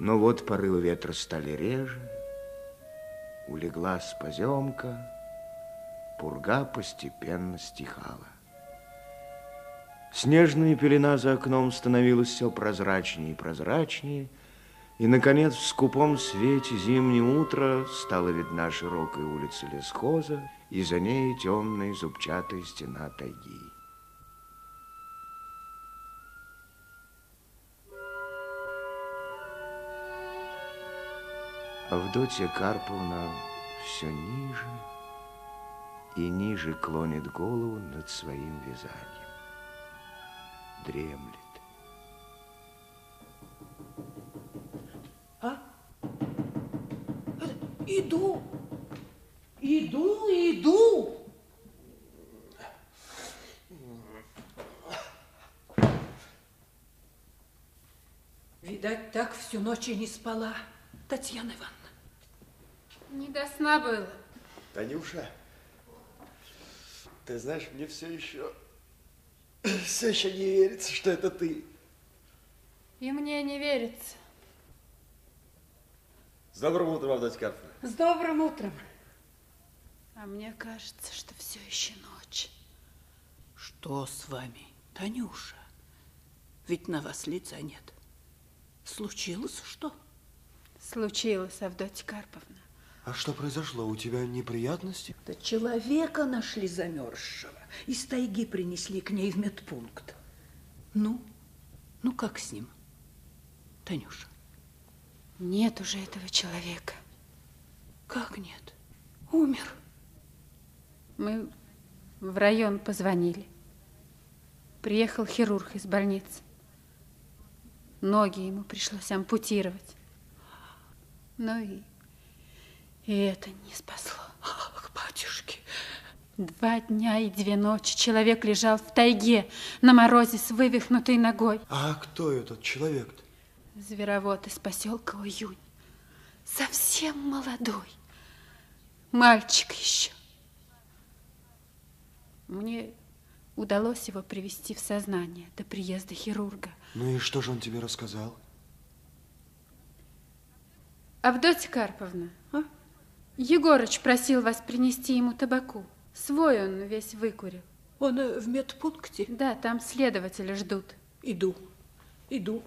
Но вот порывы ветра стали реже, улеглась поземка, пурга постепенно стихала. Снежная пелена за окном становилась все прозрачнее и прозрачнее, и, наконец, в скупом свете зимнего утра стала видна широкая улица лесхоза, и за ней темная зубчатая стена тайги. Авдотья Карповна все ниже и ниже клонит голову над своим вязанием. Дремлет. А? Иду, иду, иду. Видать, так всю ночь и не спала, Татьяна Ивановна. Не до сна было. Танюша, ты знаешь, мне все еще, все еще не верится, что это ты. И мне не верится. С добрым утром, Авдотья Карповна. С добрым утром. А мне кажется, что все еще ночь. Что с вами, Танюша? Ведь на вас лица нет. Случилось что? Случилось, Авдотья Карповна. А что произошло? У тебя неприятности? Да человека нашли замерзшего. Из тайги принесли к ней в медпункт. Ну, ну как с ним, Танюша? Нет уже этого человека. Как нет? Умер. Мы в район позвонили. Приехал хирург из больницы. Ноги ему пришлось ампутировать. Ну и, и это не спасло. Ах, батюшки. Два дня и две ночи человек лежал в тайге на морозе с вывихнутой ногой. А кто этот человек-то? Зверовод из поселка Уюнь. Совсем молодой. Мальчик еще. Мне удалось его привести в сознание до приезда хирурга. Ну и что же он тебе рассказал? Авдотья Карповна, А? Егорыч просил вас принести ему табаку. Свой он весь выкурил. Он э, в медпункте? Да, там следователи ждут. Иду, иду.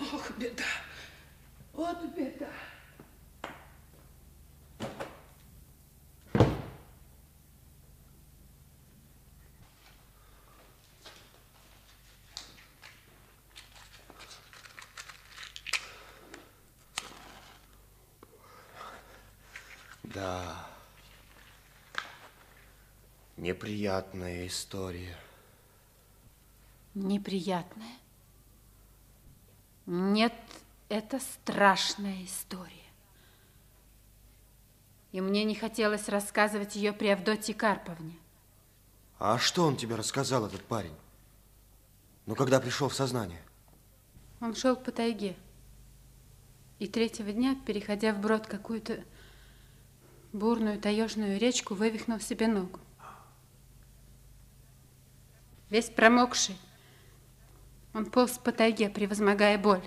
Ох, беда. Вот беда. Да. Неприятная история. Неприятная? Нет, это страшная история. И мне не хотелось рассказывать ее при Авдотье Карповне. А что он тебе рассказал, этот парень? Ну, когда пришел в сознание? Он шел по тайге. И третьего дня, переходя вброд какую-то бурную таежную речку, вывихнул себе ногу. Весь промокший, он полз по тайге, превозмогая боль.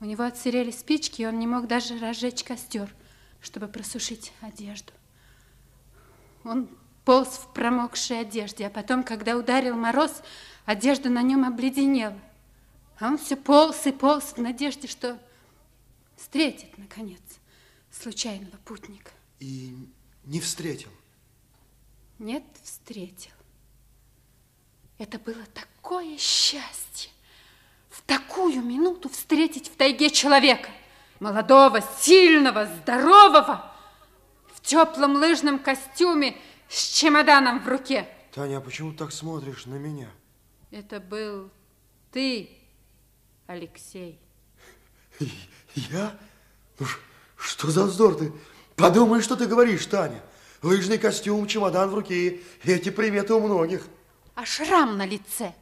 У него отсырели спички, и он не мог даже разжечь костер, чтобы просушить одежду. Он полз в промокшей одежде, а потом, когда ударил мороз, одежда на нем обледенела. А он все полз и полз в надежде, что встретит, наконец, случайного путника. И не встретил. Нет, встретил. Это было такое счастье. В такую минуту встретить в тайге человека. Молодого, сильного, здорового. В теплом лыжном костюме с чемоданом в руке. Таня, а почему так смотришь на меня? Это был ты, Алексей. Я? Ну, что за вздор ты? Подумай, что ты говоришь, Таня. Лыжный костюм, чемодан в руке. Эти приметы у многих. А шрам на лице?